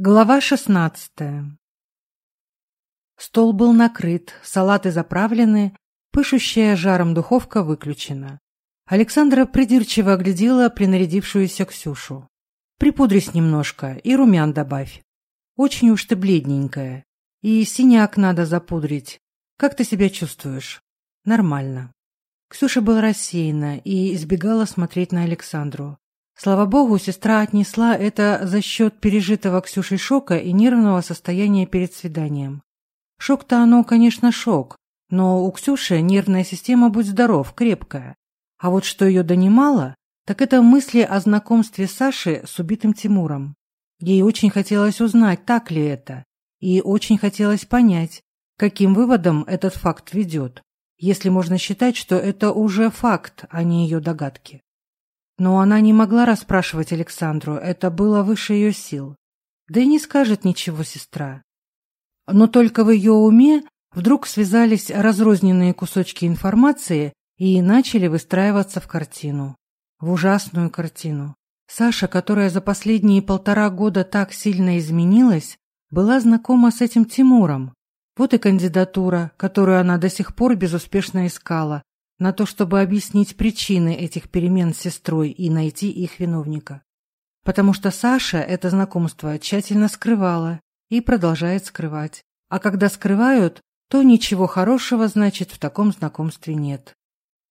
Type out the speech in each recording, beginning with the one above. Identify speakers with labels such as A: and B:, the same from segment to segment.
A: Глава шестнадцатая. Стол был накрыт, салаты заправлены, пышущая жаром духовка выключена. Александра придирчиво оглядела принарядившуюся Ксюшу. Припудрись немножко и румян добавь. Очень уж ты бледненькая. И синяк надо запудрить. Как ты себя чувствуешь? Нормально. Ксюша была рассеяна и избегала смотреть на Александру. Слава богу, сестра отнесла это за счет пережитого Ксюшей шока и нервного состояния перед свиданием. Шок-то оно, конечно, шок, но у Ксюши нервная система, будь здоров, крепкая. А вот что ее донимало, так это мысли о знакомстве Саши с убитым Тимуром. Ей очень хотелось узнать, так ли это, и очень хотелось понять, каким выводом этот факт ведет, если можно считать, что это уже факт, а не ее догадки. Но она не могла расспрашивать Александру, это было выше ее сил. Да и не скажет ничего сестра. Но только в ее уме вдруг связались разрозненные кусочки информации и начали выстраиваться в картину. В ужасную картину. Саша, которая за последние полтора года так сильно изменилась, была знакома с этим Тимуром. Вот и кандидатура, которую она до сих пор безуспешно искала, на то, чтобы объяснить причины этих перемен с сестрой и найти их виновника. Потому что Саша это знакомство тщательно скрывала и продолжает скрывать. А когда скрывают, то ничего хорошего, значит, в таком знакомстве нет.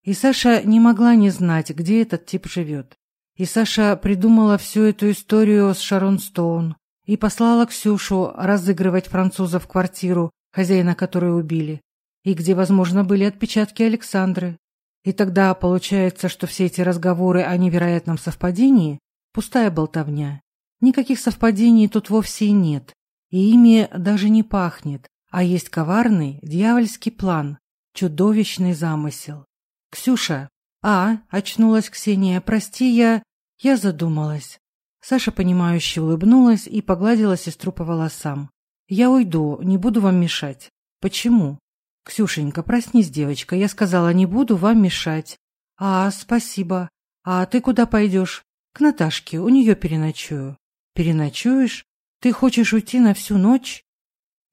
A: И Саша не могла не знать, где этот тип живет. И Саша придумала всю эту историю с Шарон Стоун и послала Ксюшу разыгрывать француза в квартиру, хозяина которой убили И где, возможно, были отпечатки Александры. И тогда получается, что все эти разговоры о невероятном совпадении – пустая болтовня. Никаких совпадений тут вовсе и нет, и ими даже не пахнет, а есть коварный, дьявольский план, чудовищный замысел. «Ксюша!» «А!» – очнулась Ксения. «Прости, я...» Я задумалась. Саша, понимающе улыбнулась и погладила сестру по волосам. «Я уйду, не буду вам мешать». «Почему?» «Ксюшенька, проснись, девочка, я сказала, не буду вам мешать». «А, спасибо. А ты куда пойдешь?» «К Наташке, у нее переночую». «Переночуешь? Ты хочешь уйти на всю ночь?»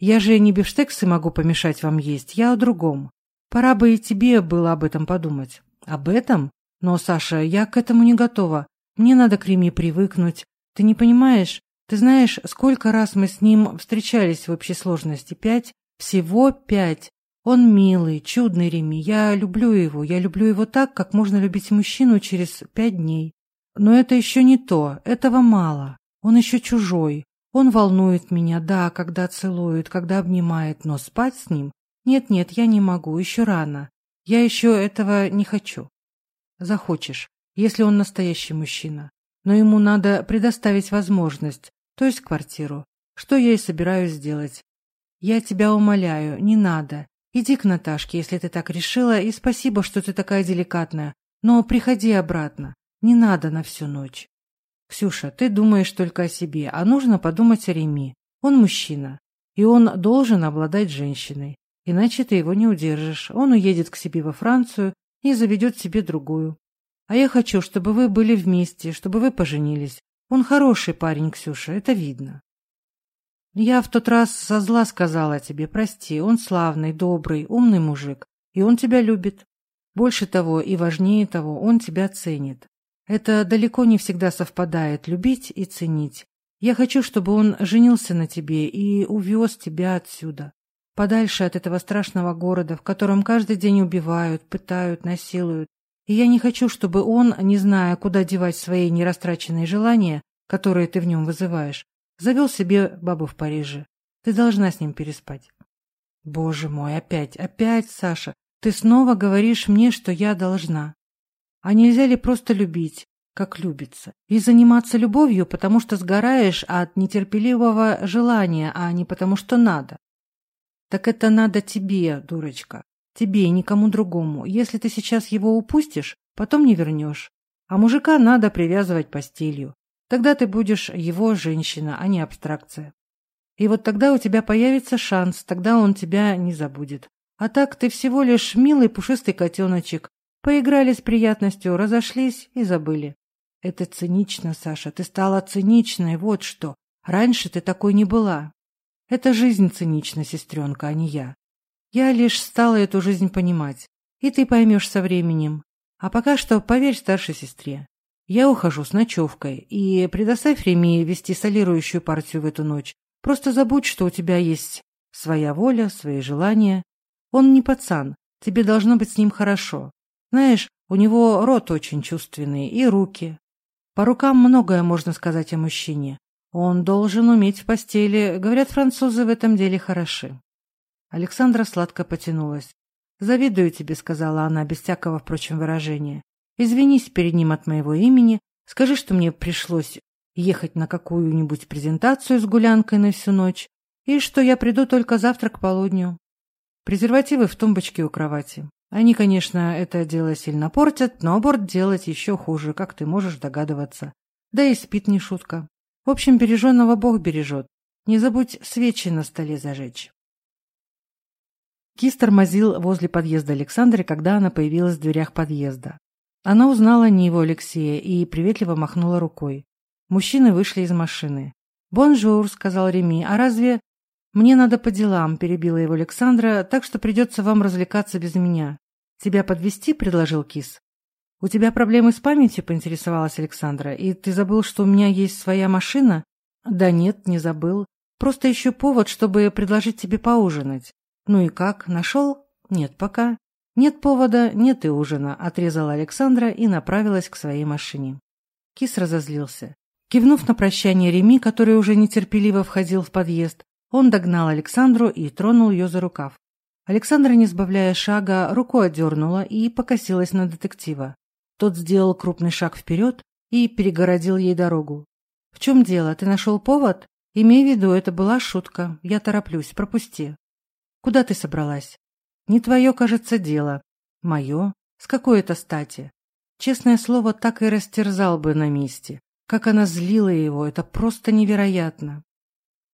A: «Я же не бифштексы могу помешать вам есть, я о другом. Пора бы и тебе было об этом подумать». «Об этом? Но, Саша, я к этому не готова. Мне надо к Риме привыкнуть. Ты не понимаешь? Ты знаешь, сколько раз мы с ним встречались в общей сложности? Пять? Всего пять. Он милый, чудный Реми, я люблю его, я люблю его так, как можно любить мужчину через пять дней. Но это еще не то, этого мало. Он еще чужой. Он волнует меня, да, когда целует, когда обнимает, но спать с ним? Нет-нет, я не могу, еще рано. Я еще этого не хочу. Захочешь, если он настоящий мужчина. Но ему надо предоставить возможность, то есть квартиру. Что я и собираюсь сделать. Я тебя умоляю, не надо иди к Наташке, если ты так решила, и спасибо, что ты такая деликатная. Но приходи обратно. Не надо на всю ночь. Ксюша, ты думаешь только о себе, а нужно подумать о Реми. Он мужчина, и он должен обладать женщиной. Иначе ты его не удержишь. Он уедет к себе во Францию и заведет себе другую. А я хочу, чтобы вы были вместе, чтобы вы поженились. Он хороший парень, Ксюша, это видно. Я в тот раз со зла сказала тебе, прости, он славный, добрый, умный мужик, и он тебя любит. Больше того и важнее того, он тебя ценит. Это далеко не всегда совпадает, любить и ценить. Я хочу, чтобы он женился на тебе и увез тебя отсюда. Подальше от этого страшного города, в котором каждый день убивают, пытают, насилуют. И я не хочу, чтобы он, не зная, куда девать свои нерастраченные желания, которые ты в нем вызываешь, Завел себе бабу в Париже. Ты должна с ним переспать. Боже мой, опять, опять, Саша, ты снова говоришь мне, что я должна. А нельзя ли просто любить, как любится, и заниматься любовью, потому что сгораешь от нетерпеливого желания, а не потому что надо? Так это надо тебе, дурочка, тебе и никому другому. Если ты сейчас его упустишь, потом не вернешь. А мужика надо привязывать постелью. Тогда ты будешь его женщина, а не абстракция. И вот тогда у тебя появится шанс, тогда он тебя не забудет. А так ты всего лишь милый пушистый котеночек. Поиграли с приятностью, разошлись и забыли. Это цинично, Саша, ты стала циничной, вот что. Раньше ты такой не была. Это жизнь цинична, сестренка, а не я. Я лишь стала эту жизнь понимать. И ты поймешь со временем. А пока что поверь старшей сестре. Я ухожу с ночевкой, и предоставь Реми вести солирующую партию в эту ночь. Просто забудь, что у тебя есть своя воля, свои желания. Он не пацан, тебе должно быть с ним хорошо. Знаешь, у него рот очень чувственный и руки. По рукам многое можно сказать о мужчине. Он должен уметь в постели. Говорят, французы в этом деле хороши. Александра сладко потянулась. «Завидую тебе», — сказала она, без всякого, впрочем, выражения. Извинись перед ним от моего имени, скажи, что мне пришлось ехать на какую-нибудь презентацию с гулянкой на всю ночь и что я приду только завтра к полудню. Презервативы в тумбочке у кровати. Они, конечно, это дело сильно портят, но аборт делать еще хуже, как ты можешь догадываться. Да и спит не шутка. В общем, береженного Бог бережет. Не забудь свечи на столе зажечь. Кис тормозил возле подъезда Александры, когда она появилась в дверях подъезда. Она узнала не его Алексея и приветливо махнула рукой. Мужчины вышли из машины. «Бонжур», — сказал Реми, — «а разве...» «Мне надо по делам», — перебила его Александра, — «так что придется вам развлекаться без меня». «Тебя подвести предложил Кис. «У тебя проблемы с памятью?» — поинтересовалась Александра. «И ты забыл, что у меня есть своя машина?» «Да нет, не забыл. Просто ищу повод, чтобы предложить тебе поужинать». «Ну и как? Нашел?» «Нет, пока». Нет повода, нет и ужина, отрезала Александра и направилась к своей машине. Кис разозлился. Кивнув на прощание Реми, который уже нетерпеливо входил в подъезд, он догнал Александру и тронул ее за рукав. Александра, не сбавляя шага, рукой отдернула и покосилась на детектива. Тот сделал крупный шаг вперед и перегородил ей дорогу. «В чем дело? Ты нашел повод? Имей в виду, это была шутка. Я тороплюсь, пропусти». «Куда ты собралась?» Не твое, кажется, дело. Мое? С какой это стати? Честное слово, так и растерзал бы на месте. Как она злила его, это просто невероятно.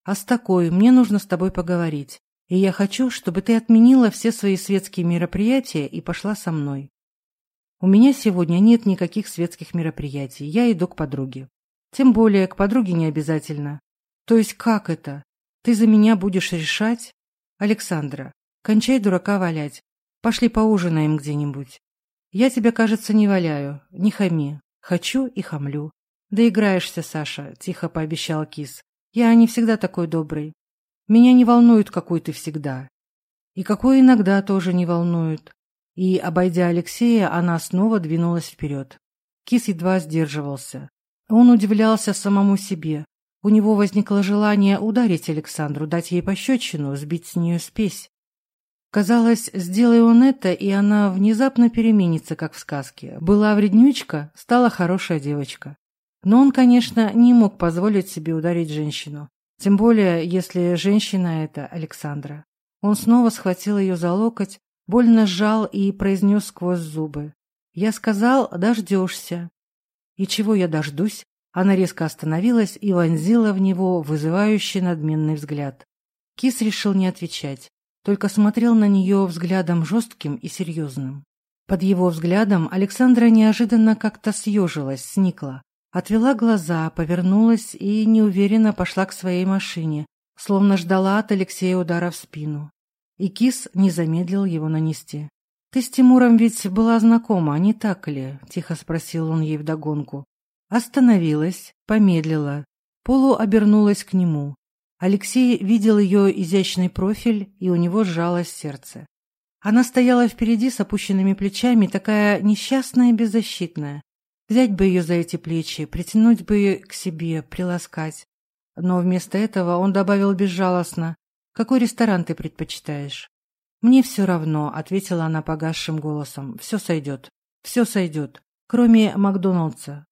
A: А с такой мне нужно с тобой поговорить. И я хочу, чтобы ты отменила все свои светские мероприятия и пошла со мной. У меня сегодня нет никаких светских мероприятий. Я иду к подруге. Тем более к подруге не обязательно. То есть как это? Ты за меня будешь решать? Александра, Кончай дурака валять. Пошли поужинаем где-нибудь. Я тебя, кажется, не валяю. Не хами. Хочу и хамлю. Да играешься, Саша», — тихо пообещал Кис. «Я не всегда такой добрый. Меня не волнует, какой ты всегда. И какой иногда тоже не волнует». И, обойдя Алексея, она снова двинулась вперед. Кис едва сдерживался. Он удивлялся самому себе. У него возникло желание ударить Александру, дать ей пощечину, сбить с нее спесь. Казалось, сделай он это, и она внезапно переменится, как в сказке. Была вреднючка, стала хорошая девочка. Но он, конечно, не мог позволить себе ударить женщину. Тем более, если женщина это Александра. Он снова схватил ее за локоть, больно сжал и произнес сквозь зубы. «Я сказал, дождешься». «И чего я дождусь?» Она резко остановилась и вонзила в него вызывающий надменный взгляд. Кис решил не отвечать. Только смотрел на нее взглядом жестким и серьезным. Под его взглядом Александра неожиданно как-то съежилась, сникла. Отвела глаза, повернулась и неуверенно пошла к своей машине, словно ждала от Алексея удара в спину. И кис не замедлил его нанести. «Ты с Тимуром ведь была знакома, не так ли?» – тихо спросил он ей вдогонку. Остановилась, помедлила, полуобернулась к нему. Алексей видел ее изящный профиль, и у него сжалось сердце. Она стояла впереди с опущенными плечами, такая несчастная и беззащитная. Взять бы ее за эти плечи, притянуть бы ее к себе, приласкать. Но вместо этого он добавил безжалостно. «Какой ресторан ты предпочитаешь?» «Мне все равно», — ответила она погасшим голосом. «Все сойдет. Все сойдет. Кроме Макдоналдса».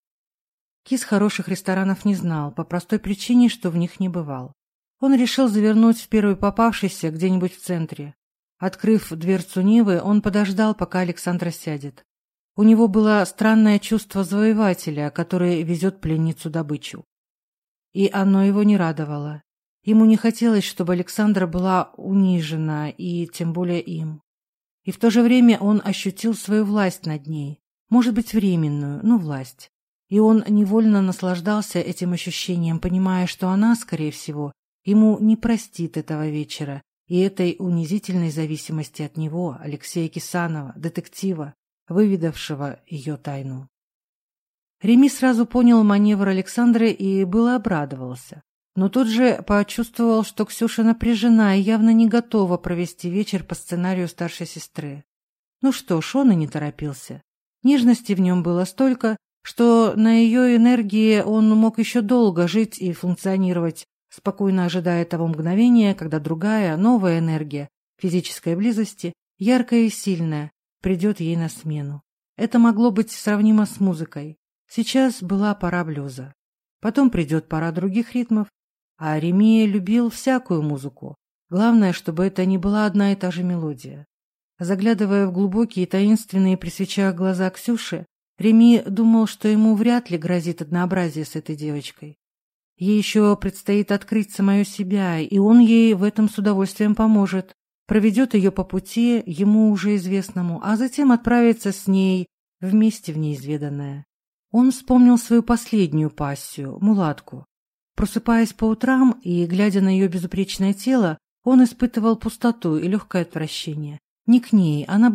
A: Кис хороших ресторанов не знал, по простой причине, что в них не бывал. Он решил завернуть в первый попавшийся где-нибудь в центре. Открыв дверцу Нивы, он подождал, пока Александра сядет. У него было странное чувство завоевателя, который везет пленницу добычу. И оно его не радовало. Ему не хотелось, чтобы Александра была унижена, и тем более им. И в то же время он ощутил свою власть над ней. Может быть, временную, но власть. И он невольно наслаждался этим ощущением, понимая, что она, скорее всего, Ему не простит этого вечера и этой унизительной зависимости от него, Алексея Кисанова, детектива, выведавшего ее тайну. Реми сразу понял маневр Александры и было обрадовался. Но тут же почувствовал, что Ксюша напряжена и явно не готова провести вечер по сценарию старшей сестры. Ну что ж, он и не торопился. Нежности в нем было столько, что на ее энергии он мог еще долго жить и функционировать, Спокойно ожидая того мгновения, когда другая, новая энергия, физической близости, яркая и сильная, придет ей на смену. Это могло быть сравнимо с музыкой. Сейчас была пора блюза. Потом придет пора других ритмов. А Аремия любил всякую музыку. Главное, чтобы это не была одна и та же мелодия. Заглядывая в глубокие таинственные при свечах глаза Ксюши, Реми думал, что ему вряд ли грозит однообразие с этой девочкой. Ей еще предстоит открыть самое себя, и он ей в этом с удовольствием поможет. Проведет ее по пути, ему уже известному, а затем отправится с ней вместе в неизведанное. Он вспомнил свою последнюю пассию, мулатку. Просыпаясь по утрам и глядя на ее безупречное тело, он испытывал пустоту и легкое отвращение. Не к ней, она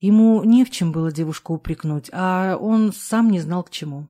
A: была великолепна в постели, темпераментная выдумщица. Ему не в чем было девушку упрекнуть, а он сам не знал к чему.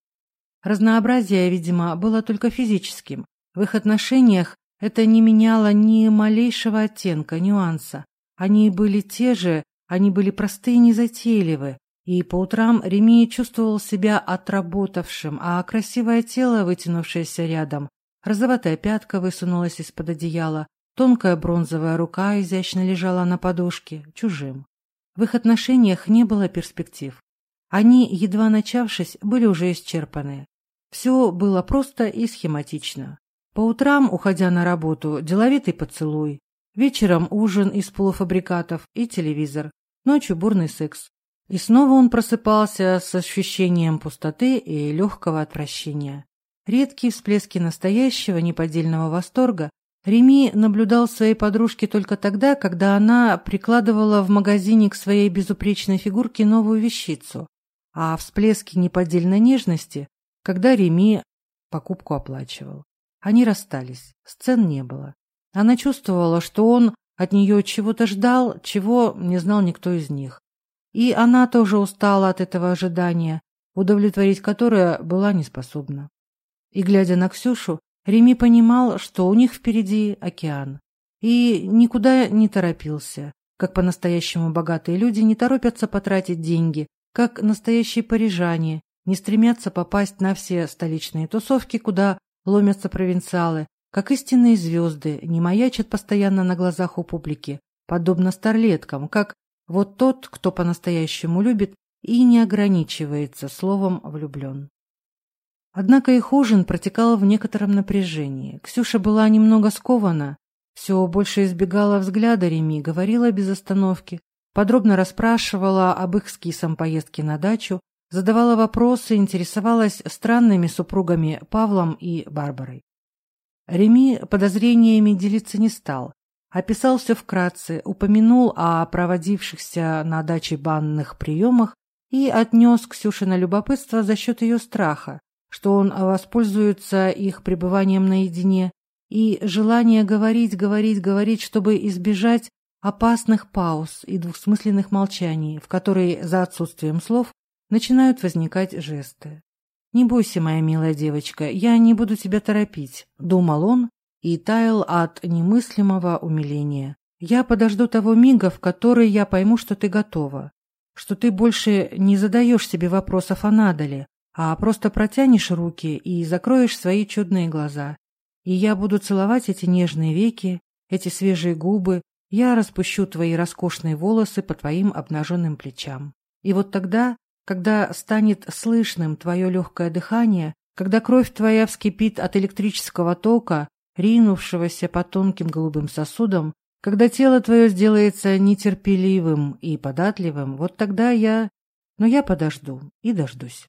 A: Разнообразие, видимо, было только физическим. В их отношениях это не меняло ни малейшего оттенка, нюанса. Они были те же, они были простые и незатейливы, и по утрам Реми чувствовал себя отработавшим, а красивое тело, вытянувшееся рядом, розоватая пятка высунулась из-под одеяла, тонкая бронзовая рука изящно лежала на подушке, чужим. В их отношениях не было перспектив. Они, едва начавшись, были уже исчерпаны. Все было просто и схематично. По утрам, уходя на работу, деловитый поцелуй. Вечером ужин из полуфабрикатов и телевизор. Ночью бурный секс. И снова он просыпался с ощущением пустоты и легкого отвращения. Редкие всплески настоящего неподдельного восторга Реми наблюдал своей подружке только тогда, когда она прикладывала в магазине к своей безупречной фигурке новую вещицу, а всплески неподдельной нежности, когда Реми покупку оплачивал. Они расстались, сцен не было. Она чувствовала, что он от нее чего-то ждал, чего не знал никто из них. И она тоже устала от этого ожидания, удовлетворить которое была неспособна. И, глядя на Ксюшу, Реми понимал, что у них впереди океан. И никуда не торопился. Как по-настоящему богатые люди не торопятся потратить деньги, как настоящие парижане не стремятся попасть на все столичные тусовки, куда ломятся провинциалы, как истинные звезды не маячат постоянно на глазах у публики, подобно старлеткам, как вот тот, кто по-настоящему любит и не ограничивается словом «влюблен». Однако их ужин протекал в некотором напряжении. Ксюша была немного скована, все больше избегала взгляда Реми, говорила без остановки, подробно расспрашивала об их с кисом поездке на дачу, задавала вопросы, интересовалась странными супругами Павлом и Барбарой. Реми подозрениями делиться не стал, описал все вкратце, упомянул о проводившихся на даче банных приемах и отнес Ксюше на любопытство за счет ее страха, что он воспользуется их пребыванием наедине, и желание говорить, говорить, говорить, чтобы избежать опасных пауз и двухсмысленных молчаний, в которые за отсутствием слов начинают возникать жесты. «Не бойся, моя милая девочка, я не буду тебя торопить», — думал он и таял от немыслимого умиления. «Я подожду того мига, в который я пойму, что ты готова, что ты больше не задаешь себе вопросов о Надале, а просто протянешь руки и закроешь свои чудные глаза. И я буду целовать эти нежные веки, эти свежие губы, я распущу твои роскошные волосы по твоим обнаженным плечам. И вот тогда, когда станет слышным твое легкое дыхание, когда кровь твоя вскипит от электрического тока, ринувшегося по тонким голубым сосудам, когда тело твое сделается нетерпеливым и податливым, вот тогда я... Но ну, я подожду и дождусь.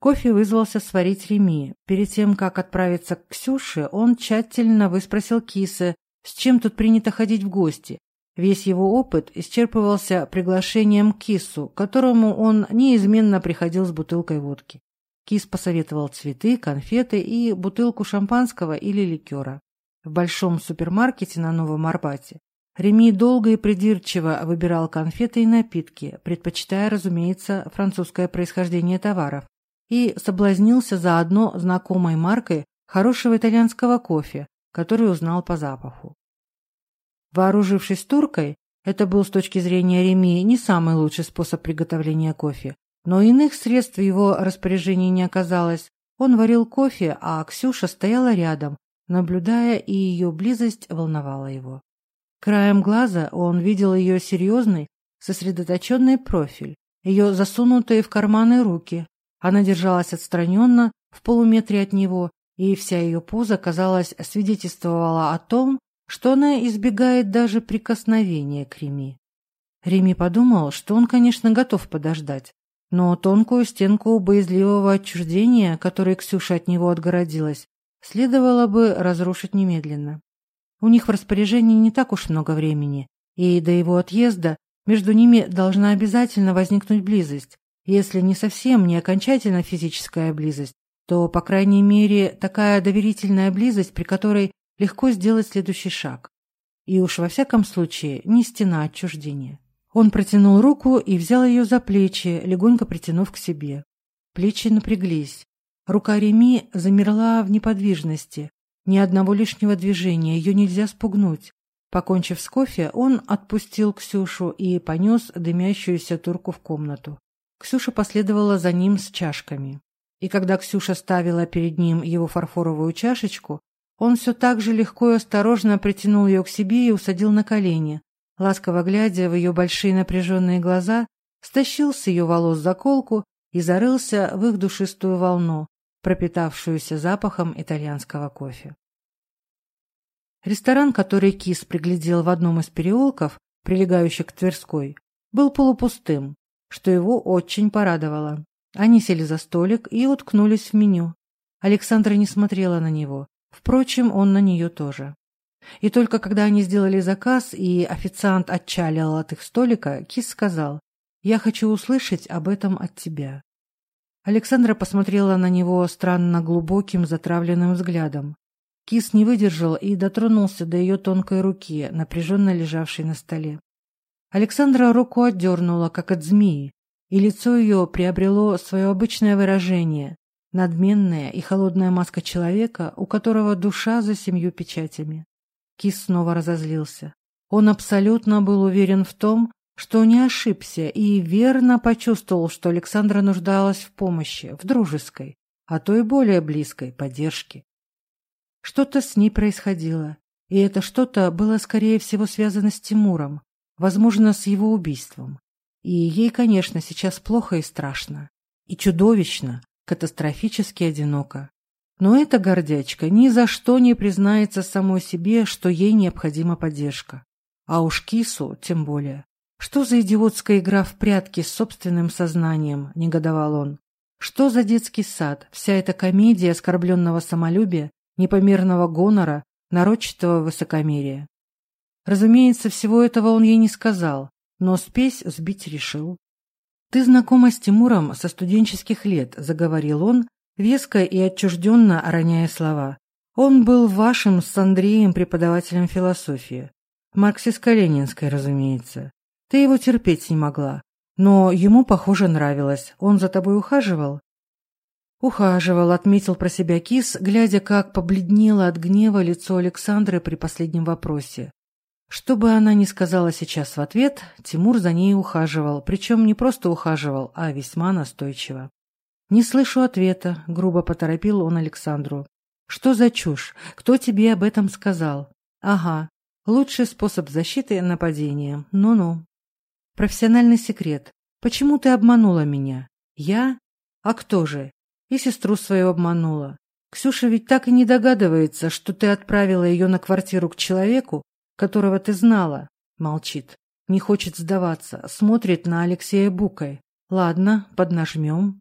A: Кофе вызвался сварить Реми. Перед тем, как отправиться к Ксюше, он тщательно выспросил Киса, с чем тут принято ходить в гости. Весь его опыт исчерпывался приглашением Кису, которому он неизменно приходил с бутылкой водки. Кис посоветовал цветы, конфеты и бутылку шампанского или ликера. В большом супермаркете на Новом Арбате Реми долго и придирчиво выбирал конфеты и напитки, предпочитая, разумеется, французское происхождение товаров и соблазнился заодно знакомой маркой хорошего итальянского кофе, который узнал по запаху. Вооружившись туркой, это был с точки зрения Реми не самый лучший способ приготовления кофе, но иных средств его распоряжения не оказалось. Он варил кофе, а Ксюша стояла рядом, наблюдая, и ее близость волновала его. Краем глаза он видел ее серьезный, сосредоточенный профиль, ее засунутые в карманы руки, она держалась отстраненно, в полуметре от него, и вся ее поза, казалось, свидетельствовала о том, что она избегает даже прикосновения к Реми. Реми подумал, что он, конечно, готов подождать, но тонкую стенку боязливого отчуждения, которой Ксюша от него отгородилась, следовало бы разрушить немедленно. У них в распоряжении не так уж много времени, и до его отъезда между ними должна обязательно возникнуть близость, если не совсем, не окончательно физическая близость, то, по крайней мере, такая доверительная близость, при которой легко сделать следующий шаг. И уж во всяком случае не стена отчуждения. Он протянул руку и взял ее за плечи, легонько притянув к себе. Плечи напряглись. Рука Реми замерла в неподвижности. Ни одного лишнего движения, ее нельзя спугнуть. Покончив с кофе, он отпустил Ксюшу и понес дымящуюся турку в комнату. Ксюша последовала за ним с чашками. И когда Ксюша ставила перед ним его фарфоровую чашечку, он все так же легко и осторожно притянул ее к себе и усадил на колени, ласково глядя в ее большие напряженные глаза, стащил с ее волос заколку и зарылся в их душистую волну, пропитавшуюся запахом итальянского кофе. Ресторан, который Кис приглядел в одном из переулков, прилегающих к Тверской, был полупустым, что его очень порадовало. Они сели за столик и уткнулись в меню. Александра не смотрела на него, впрочем, он на нее тоже. И только когда они сделали заказ, и официант отчалил от их столика, Кис сказал, «Я хочу услышать об этом от тебя». Александра посмотрела на него странно глубоким, затравленным взглядом. Кис не выдержал и дотронулся до Александра руку отдернула, как от змеи, и лицо ее приобрело свое обычное выражение – надменная и холодная маска человека, у которого душа за семью печатями. Кис снова разозлился. Он абсолютно был уверен в том, что не ошибся и верно почувствовал, что Александра нуждалась в помощи, в дружеской, а то и более близкой поддержке. Что-то с ней происходило, и это что-то было, скорее всего, связано с Тимуром. Возможно, с его убийством. И ей, конечно, сейчас плохо и страшно. И чудовищно, катастрофически одиноко. Но эта гордячка ни за что не признается самой себе, что ей необходима поддержка. А уж кису тем более. «Что за идиотская игра в прятки с собственным сознанием?» – негодовал он. «Что за детский сад? Вся эта комедия оскорбленного самолюбия, непомерного гонора, нарочатого высокомерия. Разумеется, всего этого он ей не сказал, но спесь сбить решил. «Ты знакома с Тимуром со студенческих лет», — заговорил он, веско и отчужденно роняя слова. «Он был вашим с Андреем преподавателем философии. Марксистско-ленинской, разумеется. Ты его терпеть не могла, но ему, похоже, нравилось. Он за тобой ухаживал?» «Ухаживал», — отметил про себя кис, глядя, как побледнело от гнева лицо Александры при последнем вопросе. Чтобы она не сказала сейчас в ответ, Тимур за ней ухаживал, причем не просто ухаживал, а весьма настойчиво. «Не слышу ответа», — грубо поторопил он Александру. «Что за чушь? Кто тебе об этом сказал?» «Ага. Лучший способ защиты — нападение. Ну-ну». «Профессиональный секрет. Почему ты обманула меня?» «Я? А кто же? И сестру свою обманула. Ксюша ведь так и не догадывается, что ты отправила ее на квартиру к человеку, которого ты знала?» Молчит. Не хочет сдаваться, смотрит на Алексея букой. «Ладно, поднажмем».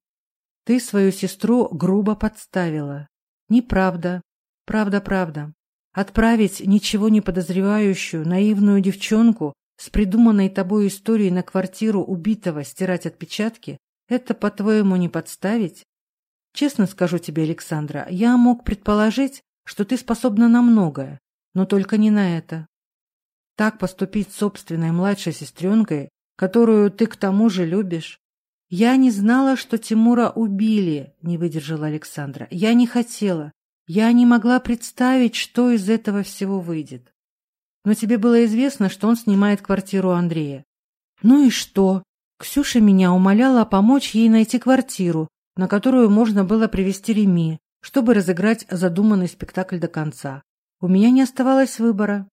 A: «Ты свою сестру грубо подставила». «Неправда. Правда-правда. Отправить ничего не подозревающую, наивную девчонку с придуманной тобой историей на квартиру убитого стирать отпечатки – это, по-твоему, не подставить? Честно скажу тебе, Александра, я мог предположить, что ты способна на многое, но только не на это. Так поступить с собственной младшей сестренкой, которую ты к тому же любишь? Я не знала, что Тимура убили, не выдержала Александра. Я не хотела. Я не могла представить, что из этого всего выйдет. Но тебе было известно, что он снимает квартиру Андрея. Ну и что? Ксюша меня умоляла помочь ей найти квартиру, на которую можно было привести Реми, чтобы разыграть задуманный спектакль до конца. У меня не оставалось выбора.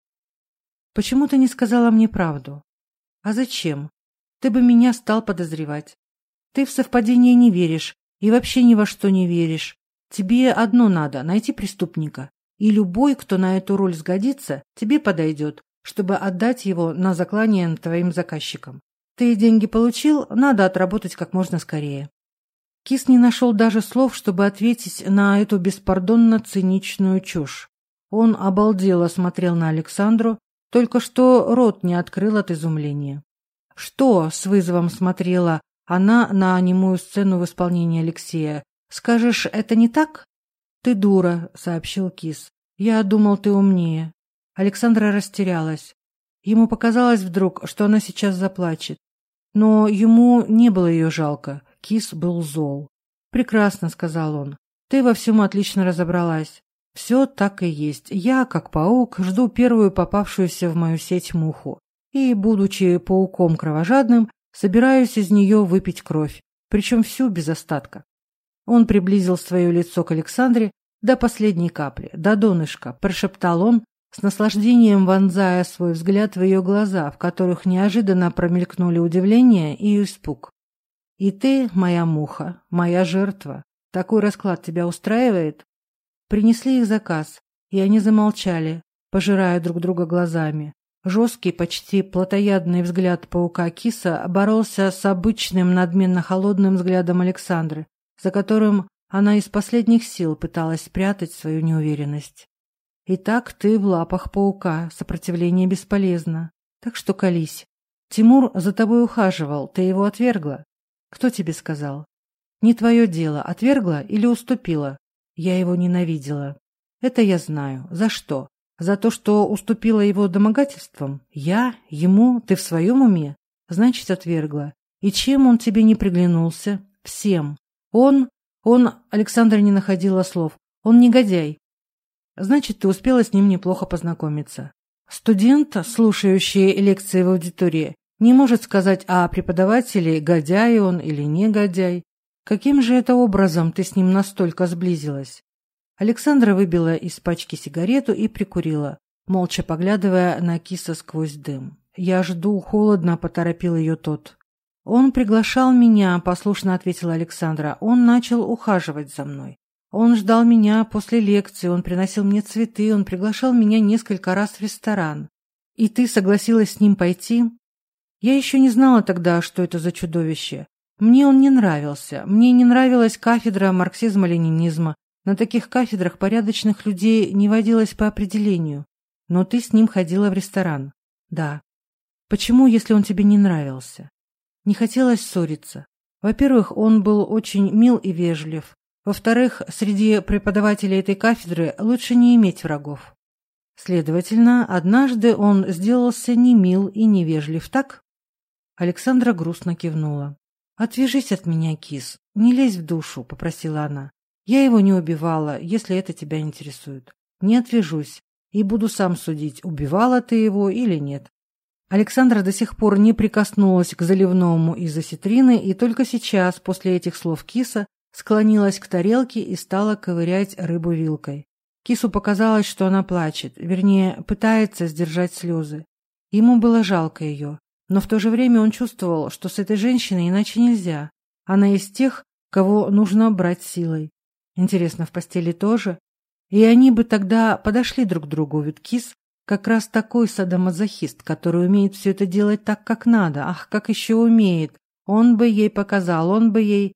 A: Почему ты не сказала мне правду? А зачем? Ты бы меня стал подозревать. Ты в совпадение не веришь и вообще ни во что не веришь. Тебе одно надо — найти преступника. И любой, кто на эту роль сгодится, тебе подойдет, чтобы отдать его на заклание твоим заказчикам. Ты деньги получил, надо отработать как можно скорее. Кис не нашел даже слов, чтобы ответить на эту беспардонно циничную чушь. Он обалдело смотрел на Александру, Только что рот не открыл от изумления. «Что с вызовом смотрела она на немую сцену в исполнении Алексея? Скажешь, это не так?» «Ты дура», — сообщил Кис. «Я думал, ты умнее». Александра растерялась. Ему показалось вдруг, что она сейчас заплачет. Но ему не было ее жалко. Кис был зол. «Прекрасно», — сказал он. «Ты во всем отлично разобралась. Все так и есть. Я, как паук, жду первую попавшуюся в мою сеть муху. И, будучи пауком кровожадным, собираюсь из нее выпить кровь, причем всю без остатка. Он приблизил свое лицо к Александре до последней капли, до донышка, прошептал он, с наслаждением вонзая свой взгляд в ее глаза, в которых неожиданно промелькнули удивление и испуг. «И ты, моя муха, моя жертва. Такой расклад тебя устраивает?» Принесли их заказ, и они замолчали, пожирая друг друга глазами. Жесткий, почти плотоядный взгляд паука-киса боролся с обычным надменно-холодным взглядом Александры, за которым она из последних сил пыталась спрятать свою неуверенность. «Итак, ты в лапах паука, сопротивление бесполезно. Так что колись. Тимур за тобой ухаживал, ты его отвергла. Кто тебе сказал? Не твое дело, отвергла или уступила? Я его ненавидела. Это я знаю. За что? За то, что уступила его домогательствам? Я? Ему? Ты в своем уме? Значит, отвергла. И чем он тебе не приглянулся? Всем. Он... Он... Александра не находила слов. Он негодяй. Значит, ты успела с ним неплохо познакомиться. Студент, слушающий лекции в аудитории, не может сказать о а преподавателе, годяй он или негодяй. Каким же это образом ты с ним настолько сблизилась? Александра выбила из пачки сигарету и прикурила, молча поглядывая на киса сквозь дым. «Я жду, холодно», — поторопил ее тот. «Он приглашал меня», — послушно ответила Александра. «Он начал ухаживать за мной. Он ждал меня после лекции, он приносил мне цветы, он приглашал меня несколько раз в ресторан. И ты согласилась с ним пойти? Я еще не знала тогда, что это за чудовище. Мне он не нравился. Мне не нравилась кафедра марксизма-ленинизма. На таких кафедрах порядочных людей не водилось по определению. Но ты с ним ходила в ресторан. Да. Почему, если он тебе не нравился? Не хотелось ссориться. Во-первых, он был очень мил и вежлив. Во-вторых, среди преподавателей этой кафедры лучше не иметь врагов. Следовательно, однажды он сделался не мил и невежлив, так? Александра грустно кивнула. Отвяжись от меня, кис. Не лезь в душу, попросила она. Я его не убивала, если это тебя интересует. Не отвяжусь и буду сам судить, убивала ты его или нет. Александра до сих пор не прикоснулась к заливному из осетрины и только сейчас, после этих слов киса, склонилась к тарелке и стала ковырять рыбу вилкой. Кису показалось, что она плачет, вернее, пытается сдержать слезы. Ему было жалко ее. Но в то же время он чувствовал, что с этой женщиной иначе нельзя. Она из тех, кого нужно брать силой. Интересно, в постели тоже? И они бы тогда подошли друг к другу, ведь Кис как раз такой садомазохист, который умеет все это делать так, как надо. Ах, как еще умеет! Он бы ей показал, он бы ей...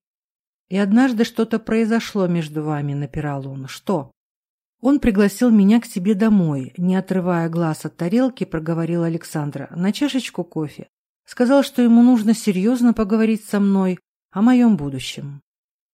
A: Он пригласил меня к себе домой, не отрывая глаз от тарелки, проговорил Александра, на чашечку кофе. Сказал, что ему нужно серьезно поговорить со мной о моем будущем.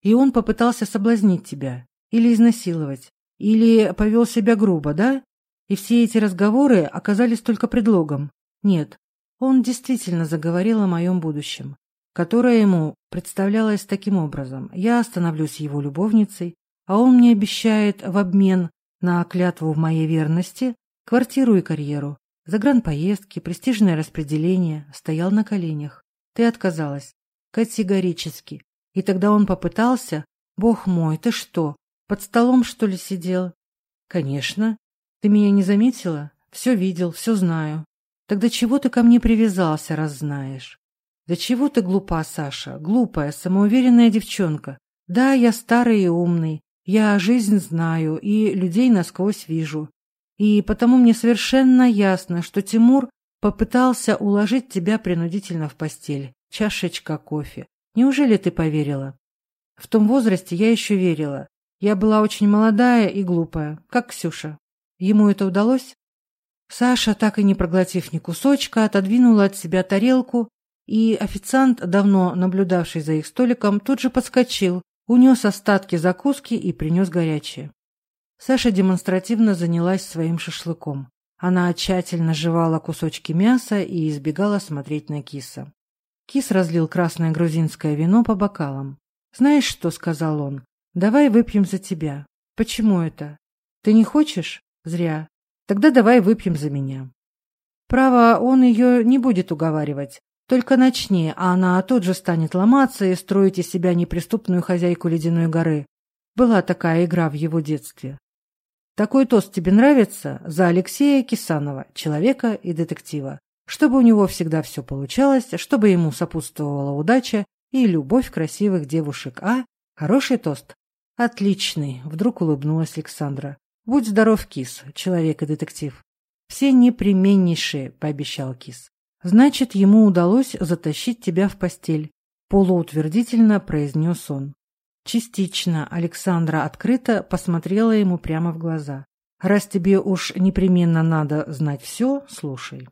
A: И он попытался соблазнить тебя, или изнасиловать, или повел себя грубо, да? И все эти разговоры оказались только предлогом. Нет, он действительно заговорил о моем будущем, которое ему представлялось таким образом. Я становлюсь его любовницей, а он мне обещает в обмен на клятву в моей верности, квартиру и карьеру, загранпоездки, престижное распределение, стоял на коленях. Ты отказалась. Категорически. И тогда он попытался. Бог мой, ты что, под столом, что ли, сидел? Конечно. Ты меня не заметила? Все видел, все знаю. Тогда чего ты ко мне привязался, раз знаешь? Да чего ты глупа, Саша, глупая, самоуверенная девчонка. Да, я старый и умный, я жизнь знаю и людей насквозь вижу. И потому мне совершенно ясно, что Тимур попытался уложить тебя принудительно в постель. Чашечка кофе. Неужели ты поверила? В том возрасте я еще верила. Я была очень молодая и глупая, как Ксюша. Ему это удалось? Саша, так и не проглотив ни кусочка, отодвинула от себя тарелку, и официант, давно наблюдавший за их столиком, тут же подскочил, унес остатки закуски и принес горячее. Саша демонстративно занялась своим шашлыком. Она тщательно жевала кусочки мяса и избегала смотреть на киса. Кис разлил красное грузинское вино по бокалам. «Знаешь что?» — сказал он. «Давай выпьем за тебя». «Почему это?» «Ты не хочешь?» «Зря. Тогда давай выпьем за меня». Право, он ее не будет уговаривать. Только начни, а она тут же станет ломаться и строить из себя неприступную хозяйку ледяной горы. Была такая игра в его детстве. Такой тост тебе нравится? За Алексея Кисанова, человека и детектива. Чтобы у него всегда все получалось, чтобы ему сопутствовала удача и любовь красивых девушек. А? Хороший тост? Отличный, вдруг улыбнулась Александра. Будь здоров, Кис, человек и детектив. Все непременнейшие, пообещал Кис. Значит, ему удалось затащить тебя в постель. Полуутвердительно произнес он. Частично Александра открыто посмотрела ему прямо в глаза. Раз тебе уж непременно надо знать все, слушай.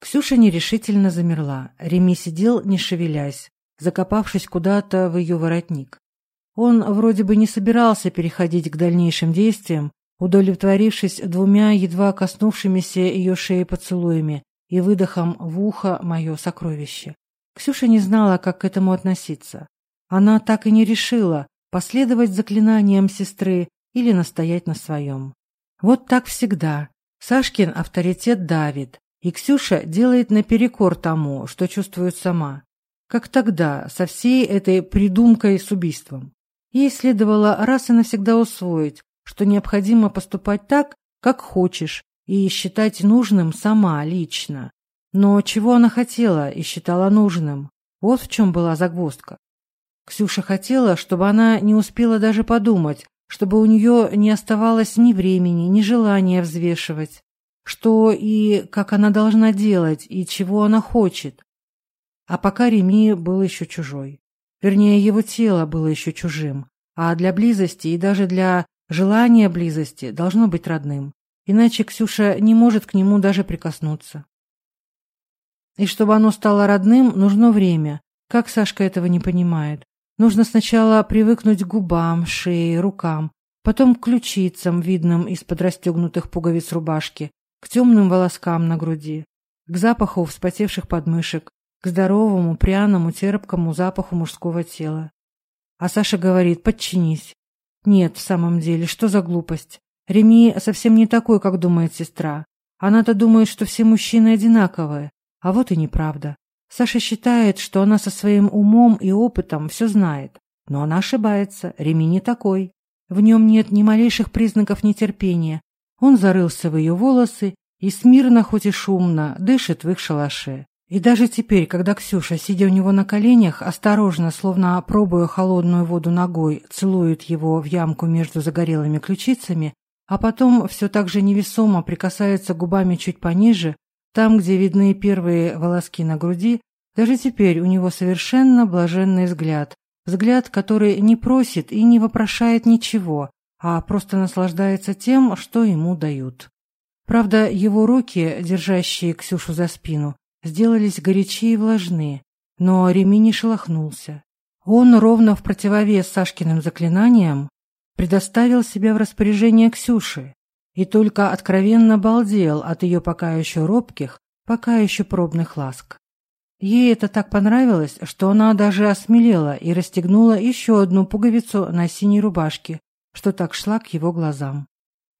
A: Ксюша нерешительно замерла. Реми сидел, не шевелясь, закопавшись куда-то в ее воротник. Он вроде бы не собирался переходить к дальнейшим действиям, удовлетворившись двумя едва коснувшимися ее шеи поцелуями и выдохом в ухо мое сокровище. Ксюша не знала, как к этому относиться. Она так и не решила, последовать заклинаниям сестры или настоять на своем. Вот так всегда. Сашкин авторитет давит, и Ксюша делает наперекор тому, что чувствует сама. Как тогда, со всей этой придумкой с убийством. Ей следовало раз и навсегда усвоить, что необходимо поступать так, как хочешь, и считать нужным сама лично. Но чего она хотела и считала нужным? Вот в чем была загвоздка. Ксюша хотела, чтобы она не успела даже подумать, чтобы у нее не оставалось ни времени, ни желания взвешивать, что и как она должна делать, и чего она хочет. А пока Реми был еще чужой. Вернее, его тело было еще чужим, а для близости и даже для желание близости должно быть родным, иначе Ксюша не может к нему даже прикоснуться. И чтобы оно стало родным, нужно время. Как Сашка этого не понимает? Нужно сначала привыкнуть к губам, шее, рукам, потом к ключицам, видным из-под расстегнутых пуговиц рубашки, к темным волоскам на груди, к запаху вспотевших подмышек, к здоровому, пряному, терпкому запаху мужского тела. А Саша говорит «подчинись». Нет, в самом деле, что за глупость? Реми совсем не такой, как думает сестра. Она-то думает, что все мужчины одинаковые. А вот и неправда. Саша считает, что она со своим умом и опытом все знает. Но она ошибается, Реми не такой. В нем нет ни малейших признаков нетерпения. Он зарылся в ее волосы и смирно, хоть и шумно, дышит в их шалаше. И даже теперь, когда Ксюша, сидя у него на коленях, осторожно, словно пробуя холодную воду ногой, целует его в ямку между загорелыми ключицами, а потом все так же невесомо прикасается губами чуть пониже, там, где видны первые волоски на груди, даже теперь у него совершенно блаженный взгляд, Взгляд, который не просит и не вопрошает ничего, а просто наслаждается тем, что ему дают. Правда, его руки, держащие Ксюшу за спину, сделались горячие и влажные, но ремень не шелохнулся. Он, ровно в противовес Сашкиным заклинаниям, предоставил себя в распоряжение Ксюши и только откровенно балдел от ее пока еще робких, пока еще пробных ласк. Ей это так понравилось, что она даже осмелела и расстегнула еще одну пуговицу на синей рубашке, что так шла к его глазам.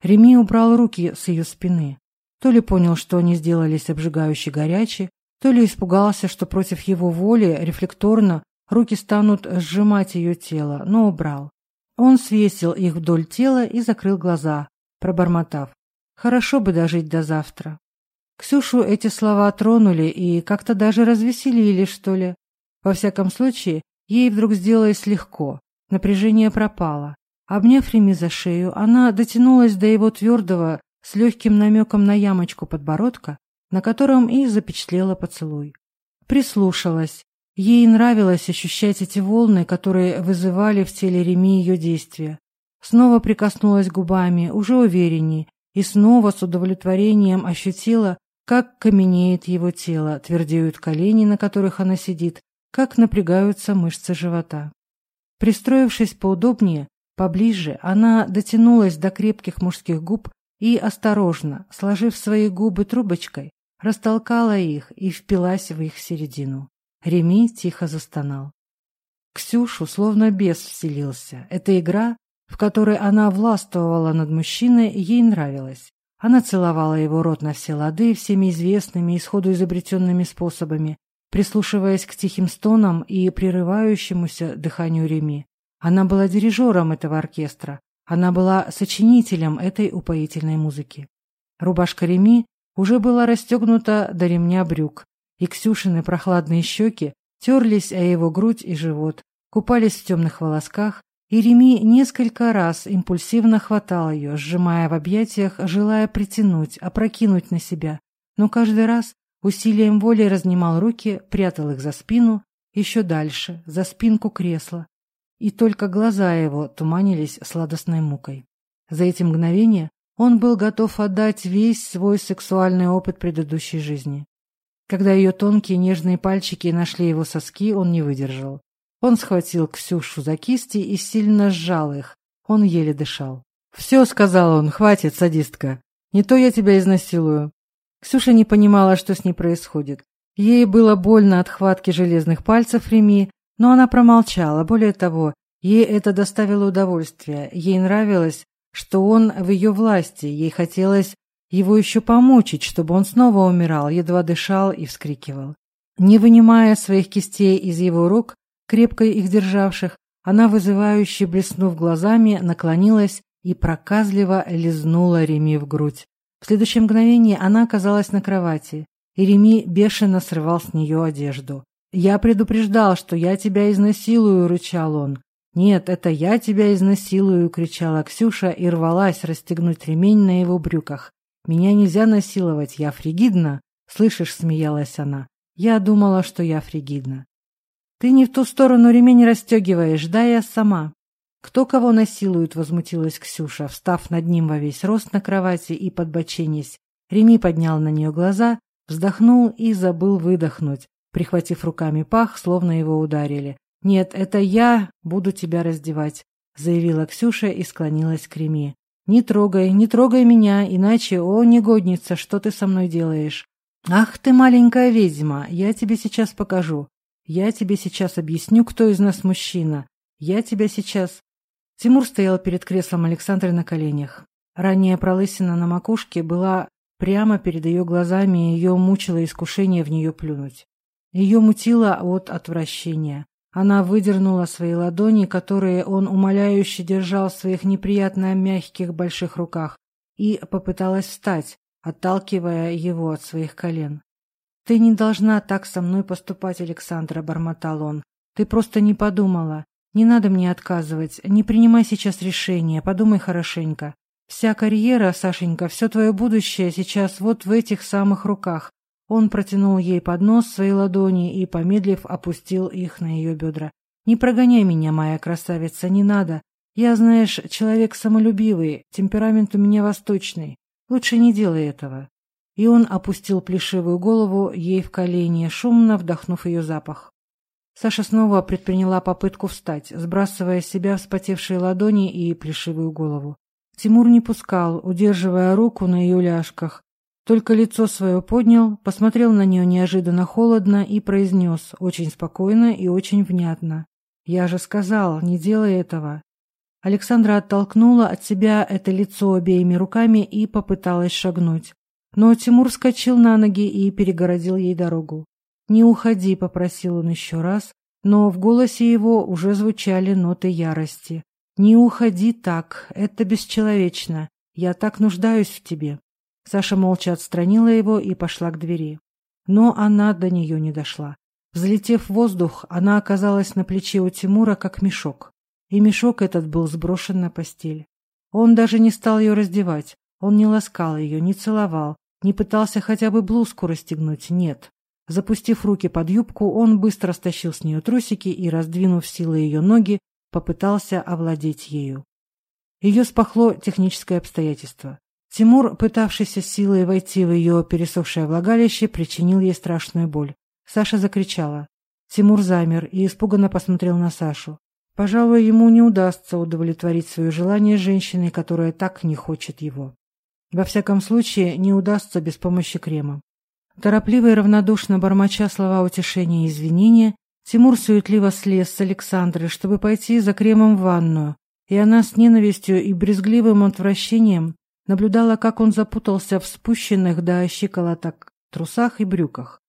A: Реми убрал руки с ее спины. То ли понял, что они сделались обжигающе горячие. горячие, то ли испугался, что против его воли рефлекторно руки станут сжимать ее тело, но убрал. Он свесил их вдоль тела и закрыл глаза, пробормотав. «Хорошо бы дожить до завтра». Ксюшу эти слова тронули и как-то даже развеселили, что ли. Во всяком случае, ей вдруг сделалось легко, напряжение пропало. Обняв Реми за шею, она дотянулась до его твердого, с легким намеком на ямочку подбородка, на котором и запечатлела поцелуй. Прислушалась. Ей нравилось ощущать эти волны, которые вызывали в теле Реми ее действия. Снова прикоснулась губами, уже увереннее, и снова с удовлетворением ощутила, как каменеет его тело, твердеют колени, на которых она сидит, как напрягаются мышцы живота. Пристроившись поудобнее, поближе, она дотянулась до крепких мужских губ и осторожно, сложив свои губы трубочкой, растолкала их и впилась в их середину. Реми тихо застонал. Ксюшу словно бес вселился. Эта игра, в которой она властвовала над мужчиной, ей нравилась. Она целовала его рот на все лады всеми известными и сходу изобретенными способами, прислушиваясь к тихим стонам и прерывающемуся дыханию Реми. Она была дирижером этого оркестра, она была сочинителем этой упоительной музыки. Рубашка Реми уже была расстегнута до ремня брюк, и Ксюшины прохладные щеки терлись о его грудь и живот, купались в темных волосках, и Реми несколько раз импульсивно хватал ее, сжимая в объятиях, желая притянуть, опрокинуть на себя, но каждый раз усилием воли разнимал руки, прятал их за спину, еще дальше, за спинку кресла, и только глаза его туманились сладостной мукой. За эти мгновения он был готов отдать весь свой сексуальный опыт предыдущей жизни. Когда ее тонкие нежные пальчики нашли его соски, он не выдержал. Он схватил Ксюшу за кисти и сильно сжал их. Он еле дышал. «Все», — сказал он, — «хватит, садистка. Не то я тебя изнасилую». Ксюша не понимала, что с ней происходит. Ей было больно от хватки железных пальцев Реми, Но она промолчала. Более того, ей это доставило удовольствие. Ей нравилось, что он в ее власти. Ей хотелось его еще помучить, чтобы он снова умирал, едва дышал и вскрикивал. Не вынимая своих кистей из его рук, крепко их державших, она, вызывающе блеснув глазами, наклонилась и проказливо лизнула Реми в грудь. В следующее мгновение она оказалась на кровати, и Реми бешено срывал с нее одежду. Я предупреждал, что я тебя изнасилую, рычал он. Нет, это я тебя изнасилую, кричала Ксюша и рвалась расстегнуть ремень на его брюках. Меня нельзя насиловать, я фригидна. Слышишь, смеялась она. Я думала, что я фригидна. Ты не в ту сторону ремень расстегиваешь, да я сама. Кто кого насилует, возмутилась Ксюша, встав над ним во весь рост на кровати и подбоченясь. Реми поднял на нее глаза, вздохнул и забыл выдохнуть прихватив руками пах, словно его ударили. «Нет, это я буду тебя раздевать», — заявила Ксюша и склонилась к Реми. «Не трогай, не трогай меня, иначе, о, негодница, что ты со мной делаешь?» «Ах ты, маленькая ведьма, я тебе сейчас покажу. Я тебе сейчас объясню, кто из нас мужчина. Я тебя сейчас...» Тимур стоял перед креслом Александры на коленях. Ранняя пролысина на макушке была прямо перед ее глазами, и ее мучило искушение в нее плюнуть. Ее мутило от отвращения. Она выдернула свои ладони, которые он умоляюще держал в своих неприятно мягких больших руках, и попыталась встать, отталкивая его от своих колен. «Ты не должна так со мной поступать, Александра», — бормотал он. «Ты просто не подумала. Не надо мне отказывать. Не принимай сейчас решение. Подумай хорошенько. Вся карьера, Сашенька, все твое будущее сейчас вот в этих самых руках. Он протянул ей поднос своей ладони и, помедлив, опустил их на ее бедра. «Не прогоняй меня, моя красавица, не надо. Я, знаешь, человек самолюбивый, темперамент у меня восточный. Лучше не делай этого». И он опустил плешивую голову ей в колени, шумно вдохнув ее запах. Саша снова предприняла попытку встать, сбрасывая с себя вспотевшие ладони и плешивую голову. Тимур не пускал, удерживая руку на ее ляжках, только лицо свое поднял, посмотрел на нее неожиданно холодно и произнес очень спокойно и очень внятно. «Я же сказал, не делай этого». Александра оттолкнула от себя это лицо обеими руками и попыталась шагнуть. Но Тимур вскочил на ноги и перегородил ей дорогу. «Не уходи», — попросил он еще раз, но в голосе его уже звучали ноты ярости. «Не уходи так, это бесчеловечно. Я так нуждаюсь в тебе». Саша молча отстранила его и пошла к двери. Но она до нее не дошла. Взлетев в воздух, она оказалась на плече у Тимура, как мешок. И мешок этот был сброшен на постель. Он даже не стал ее раздевать. Он не ласкал ее, не целовал, не пытался хотя бы блузку расстегнуть, нет. Запустив руки под юбку, он быстро стащил с нее трусики и, раздвинув силы ее ноги, попытался овладеть ею. Ее спахло техническое обстоятельство. Тимур, пытавшийся силой войти в ее пересохшее влагалище, причинил ей страшную боль. Саша закричала. Тимур замер и испуганно посмотрел на Сашу. Пожалуй, ему не удастся удовлетворить свое желание женщины, которая так не хочет его. Во всяком случае, не удастся без помощи крема. Торопливо и равнодушно бормоча слова утешения и извинения, Тимур суетливо слез с Александры, чтобы пойти за кремом в ванную, и она с ненавистью и брезгливым отвращением наблюдала, как он запутался в спущенных до щиколоток трусах и брюках,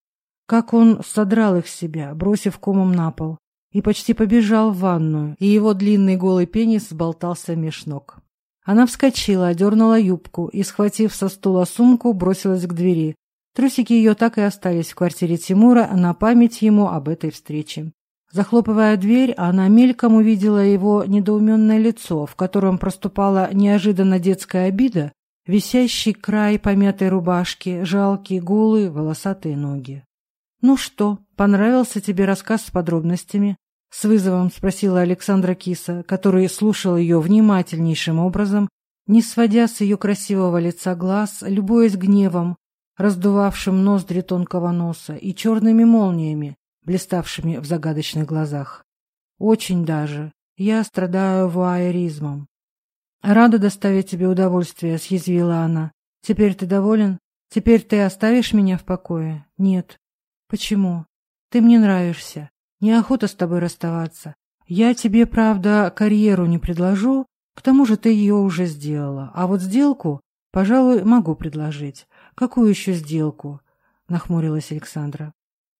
A: как он содрал их с себя, бросив комом на пол, и почти побежал в ванную, и его длинный голый пенис болтался меж ног. Она вскочила, одернула юбку и, схватив со стула сумку, бросилась к двери. Трусики ее так и остались в квартире Тимура на память ему об этой встрече захлопывая дверь, она мельком увидела его недоуменное лицо, в котором проступала неожиданно детская обида, висящий край помятой рубашки, жалкие голые волосатые ноги. «Ну что, понравился тебе рассказ с подробностями?» — с вызовом спросила Александра Киса, который слушал ее внимательнейшим образом, не сводя с ее красивого лица глаз, любуясь гневом, раздувавшим ноздри тонкого носа и черными молниями, блиставшими в загадочных глазах. «Очень даже. Я страдаю вуайеризмом». «Рада доставить тебе удовольствие», — съязвила она. «Теперь ты доволен? Теперь ты оставишь меня в покое?» «Нет». «Почему? Ты мне нравишься. Неохота с тобой расставаться. Я тебе, правда, карьеру не предложу, к тому же ты ее уже сделала. А вот сделку, пожалуй, могу предложить. Какую еще сделку?» — нахмурилась Александра.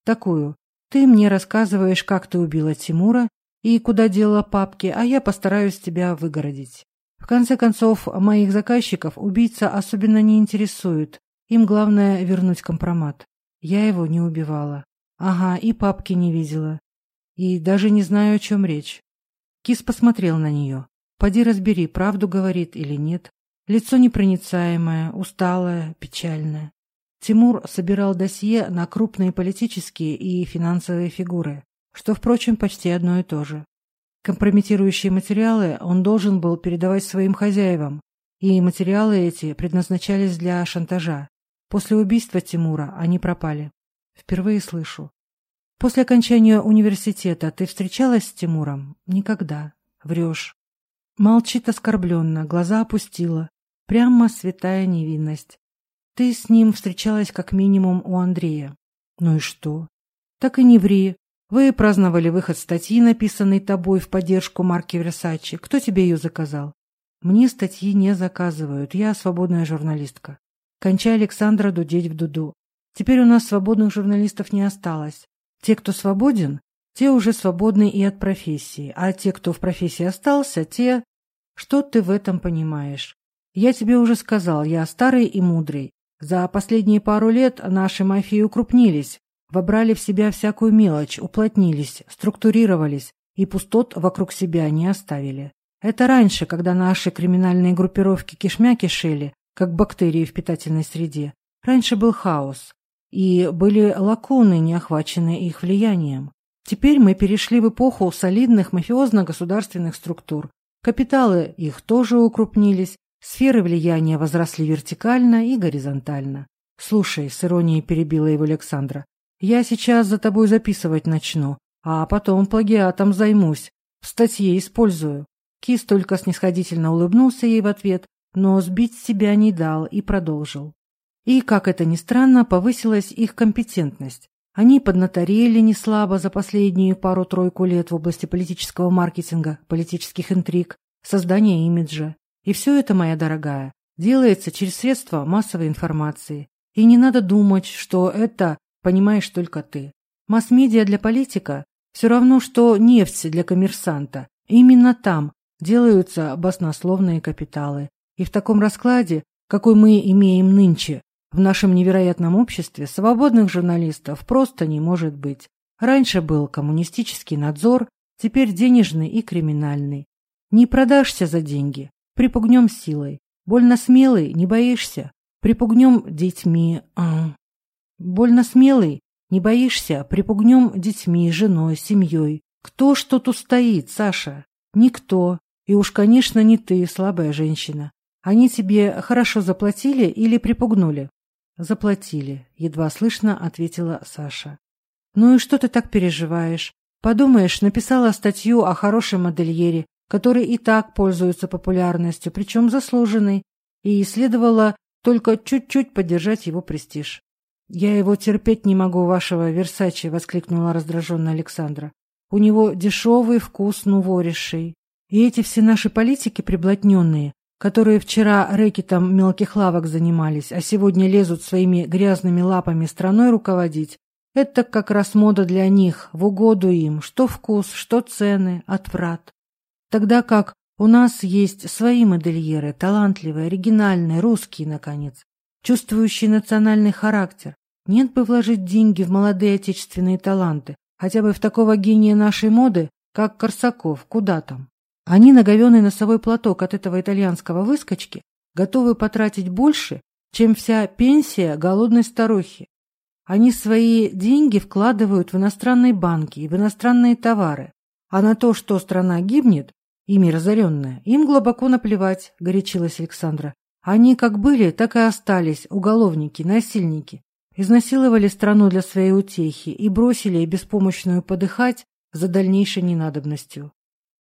A: «Такую, Ты мне рассказываешь, как ты убила Тимура и куда делала папки, а я постараюсь тебя выгородить. В конце концов, моих заказчиков убийца особенно не интересует. Им главное вернуть компромат. Я его не убивала. Ага, и папки не видела. И даже не знаю, о чем речь. Кис посмотрел на нее. Поди разбери, правду говорит или нет. Лицо непроницаемое, усталое, печальное. Тимур собирал досье на крупные политические и финансовые фигуры, что, впрочем, почти одно и то же. Компрометирующие материалы он должен был передавать своим хозяевам, и материалы эти предназначались для шантажа. После убийства Тимура они пропали. Впервые слышу. После окончания университета ты встречалась с Тимуром? Никогда. Врешь. Молчит оскорбленно, глаза опустила. Прямо святая невинность. Ты с ним встречалась как минимум у Андрея. Ну и что? Так и не ври. Вы праздновали выход статьи, написанной тобой в поддержку марки Версачи. Кто тебе ее заказал? Мне статьи не заказывают. Я свободная журналистка. Кончай Александра дудеть в дуду. Теперь у нас свободных журналистов не осталось. Те, кто свободен, те уже свободны и от профессии. А те, кто в профессии остался, те... Что ты в этом понимаешь? Я тебе уже сказал, я старый и мудрый. За последние пару лет наши мафии укрупнились, вобрали в себя всякую мелочь, уплотнились, структурировались и пустот вокруг себя не оставили. Это раньше, когда наши криминальные группировки кишмяки кишели, как бактерии в питательной среде. Раньше был хаос, и были лакуны, не охваченные их влиянием. Теперь мы перешли в эпоху солидных мафиозно-государственных структур. Капиталы их тоже укрупнились, Сферы влияния возросли вертикально и горизонтально. «Слушай», — с иронией перебила его Александра, — «я сейчас за тобой записывать начну, а потом плагиатом займусь, в статье использую». Кис только снисходительно улыбнулся ей в ответ, но сбить себя не дал и продолжил. И, как это ни странно, повысилась их компетентность. Они поднаторели неслабо за последние пару-тройку лет в области политического маркетинга, политических интриг, создания имиджа. И все это, моя дорогая, делается через средства массовой информации. И не надо думать, что это понимаешь только ты. Масс-медиа для политика все равно, что нефть для коммерсанта. Именно там делаются баснословные капиталы. И в таком раскладе, какой мы имеем нынче, в нашем невероятном обществе свободных журналистов просто не может быть. Раньше был коммунистический надзор, теперь денежный и криминальный. Не продашься за деньги, припугнем силой. Больно смелый, не боишься? Припугнем детьми. А. Больно смелый, не боишься? Припугнем детьми, женой, семьей. Кто что тут стоит, Саша? Никто. И уж, конечно, не ты, слабая женщина. Они тебе хорошо заплатили или припугнули? Заплатили, едва слышно ответила Саша. Ну и что ты так переживаешь? Подумаешь, написала статью о хорошей модельере, который и так пользуется популярностью, причем заслуженный, и следовало только чуть-чуть поддержать его престиж. «Я его терпеть не могу, вашего Версачи!» — воскликнула раздраженная Александра. «У него дешевый вкус нуворишей. И эти все наши политики приблотненные, которые вчера рэкетом мелких лавок занимались, а сегодня лезут своими грязными лапами страной руководить, это как раз мода для них, в угоду им, что вкус, что цены, отврат тогда как у нас есть свои модельеры, талантливые, оригинальные, русские, наконец, чувствующие национальный характер. Нет бы вложить деньги в молодые отечественные таланты, хотя бы в такого гения нашей моды, как Корсаков, куда там. Они на говеный носовой платок от этого итальянского выскочки готовы потратить больше, чем вся пенсия голодной старухи. Они свои деньги вкладывают в иностранные банки и в иностранные товары, а на то, что страна гибнет, и разоренная. Им глубоко наплевать, горячилась Александра. Они как были, так и остались, уголовники, насильники. Изнасиловали страну для своей утехи и бросили беспомощную подыхать за дальнейшей ненадобностью.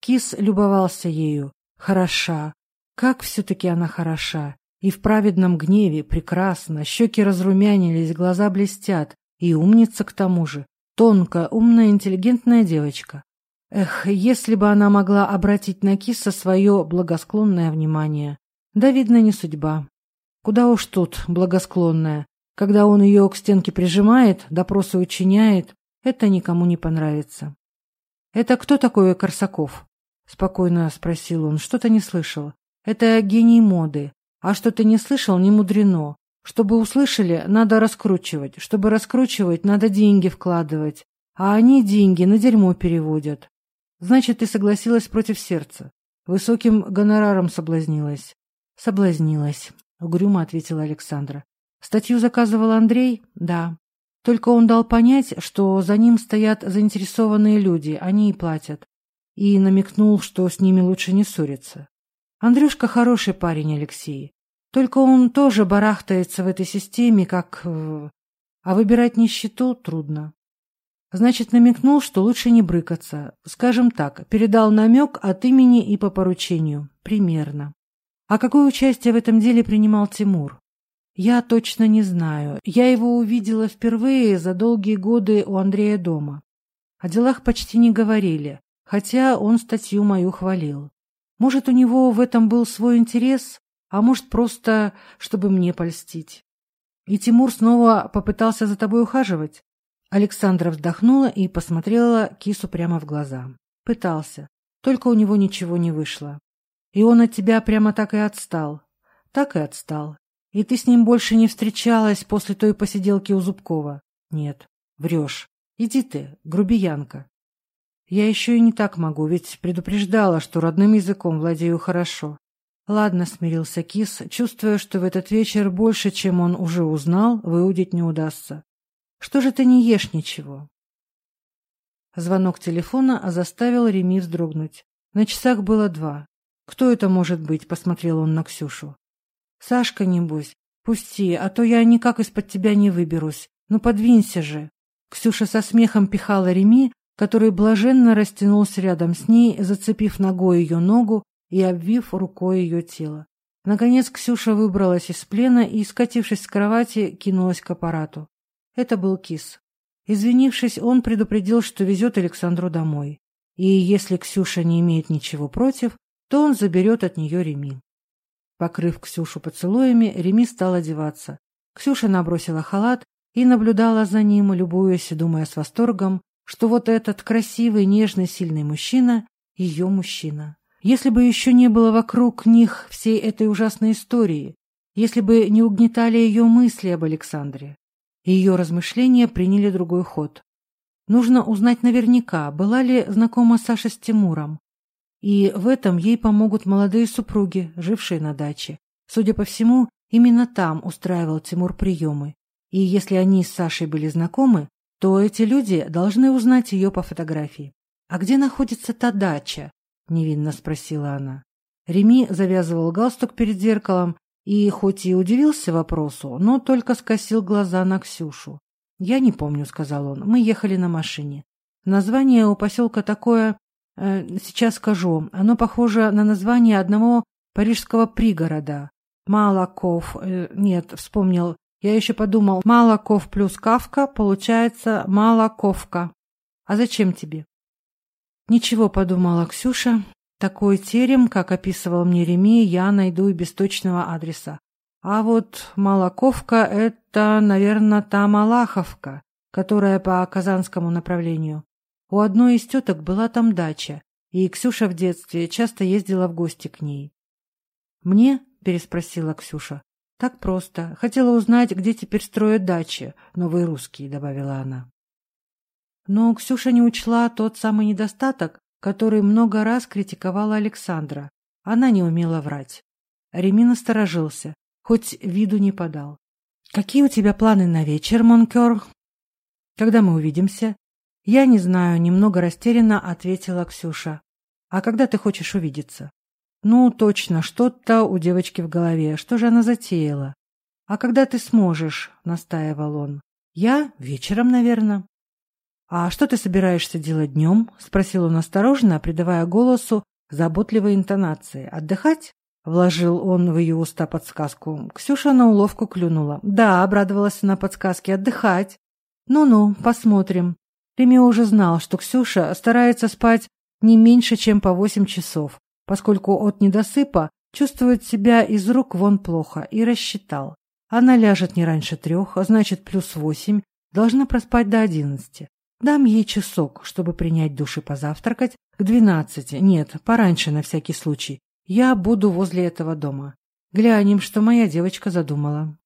A: Кис любовался ею. Хороша. Как все-таки она хороша. И в праведном гневе прекрасно, щеки разрумянились, глаза блестят. И умница к тому же. Тонкая, умная, интеллигентная девочка. Эх, если бы она могла обратить на Киса свое благосклонное внимание. Да, видно, не судьба. Куда уж тут благосклонная. Когда он ее к стенке прижимает, допросы учиняет, это никому не понравится. «Это кто такой Корсаков?» — спокойно спросил он. «Что-то не слышал. Это гений моды. А что ты не слышал, не мудрено. Чтобы услышали, надо раскручивать. Чтобы раскручивать, надо деньги вкладывать. А они деньги на дерьмо переводят. Значит, ты согласилась против сердца. Высоким гонораром соблазнилась. Соблазнилась, угрюмо ответила Александра. Статью заказывал Андрей? Да. Только он дал понять, что за ним стоят заинтересованные люди, они и платят. И намекнул, что с ними лучше не ссориться. Андрюшка хороший парень, Алексей. Только он тоже барахтается в этой системе, как... А выбирать нищету трудно. Значит, намекнул, что лучше не брыкаться. Скажем так, передал намек от имени и по поручению. Примерно. А какое участие в этом деле принимал Тимур? Я точно не знаю. Я его увидела впервые за долгие годы у Андрея дома. О делах почти не говорили, хотя он статью мою хвалил. Может, у него в этом был свой интерес, а может, просто чтобы мне польстить. И Тимур снова попытался за тобой ухаживать? Александра вздохнула и посмотрела кису прямо в глаза. Пытался. Только у него ничего не вышло. И он от тебя прямо так и отстал. Так и отстал. И ты с ним больше не встречалась после той посиделки у Зубкова? Нет. Врешь. Иди ты, грубиянка. Я еще и не так могу, ведь предупреждала, что родным языком владею хорошо. Ладно, смирился Кис, чувствуя, что в этот вечер больше, чем он уже узнал, выудить не удастся. Что же ты не ешь ничего? Звонок телефона заставил Реми вздрогнуть. На часах было два. «Кто это может быть?» — посмотрел он на Ксюшу. «Сашка, небось. Пусти, а то я никак из-под тебя не выберусь. Ну подвинься же». Ксюша со смехом пихала Реми, который блаженно растянулся рядом с ней, зацепив ногой ее ногу и обвив рукой ее тело. Наконец Ксюша выбралась из плена и, скатившись с кровати, кинулась к аппарату. Это был Кис. Извинившись, он предупредил, что везет Александру домой. И если Ксюша не имеет ничего против, то он заберет от нее Реми. Покрыв Ксюшу поцелуями, Реми стал одеваться. Ксюша набросила халат и наблюдала за ним, любуясь и думая с восторгом, что вот этот красивый, нежный, сильный мужчина — ее мужчина. Если бы еще не было вокруг них всей этой ужасной истории, если бы не угнетали ее мысли об Александре, ее размышления приняли другой ход. Нужно узнать наверняка, была ли знакома Саша с Тимуром. И в этом ей помогут молодые супруги, жившие на даче. Судя по всему, именно там устраивал Тимур приемы. И если они с Сашей были знакомы, то эти люди должны узнать ее по фотографии. «А где находится та дача?» — невинно спросила она. Реми завязывал галстук перед зеркалом и хоть и удивился вопросу, но только скосил глаза на Ксюшу. «Я не помню», — сказал он. «Мы ехали на машине. Название у поселка такое... Э, сейчас скажу. Оно похоже на название одного парижского пригорода. Малаков... Э, нет, вспомнил. Я еще подумал, Малаков плюс Кавка получается Малаковка. А зачем тебе? Ничего, подумала Ксюша. Такой терем, как описывал мне Реми, я найду и без точного адреса. А вот Малаковка — это, наверное, та Малаховка, которая по казанскому направлению. У одной из теток была там дача, и Ксюша в детстве часто ездила в гости к ней. «Мне?» — переспросила Ксюша. «Так просто. Хотела узнать, где теперь строят дачи, новые русские», — добавила она. Но Ксюша не учла тот самый недостаток, который много раз критиковала Александра. Она не умела врать. Ремин осторожился, хоть виду не подал. «Какие у тебя планы на вечер, Монкер? Когда мы увидимся?» «Я не знаю», — немного растерянно ответила Ксюша. «А когда ты хочешь увидеться?» «Ну, точно, что-то у девочки в голове. Что же она затеяла?» «А когда ты сможешь?» — настаивал он. «Я? Вечером, наверное». А что ты собираешься делать днем? Спросил он осторожно, придавая голосу заботливой интонации. Отдыхать? Вложил он в ее уста подсказку. Ксюша на уловку клюнула. Да, обрадовалась на подсказке. Отдыхать. Ну-ну, посмотрим. Реми уже знал, что Ксюша старается спать не меньше, чем по восемь часов поскольку от недосыпа чувствует себя из рук вон плохо, и рассчитал. Она ляжет не раньше трех, а значит плюс восемь, должна проспать до одиннадцати. Дам ей часок, чтобы принять душ и позавтракать, к двенадцати, нет, пораньше на всякий случай. Я буду возле этого дома. Глянем, что моя девочка задумала.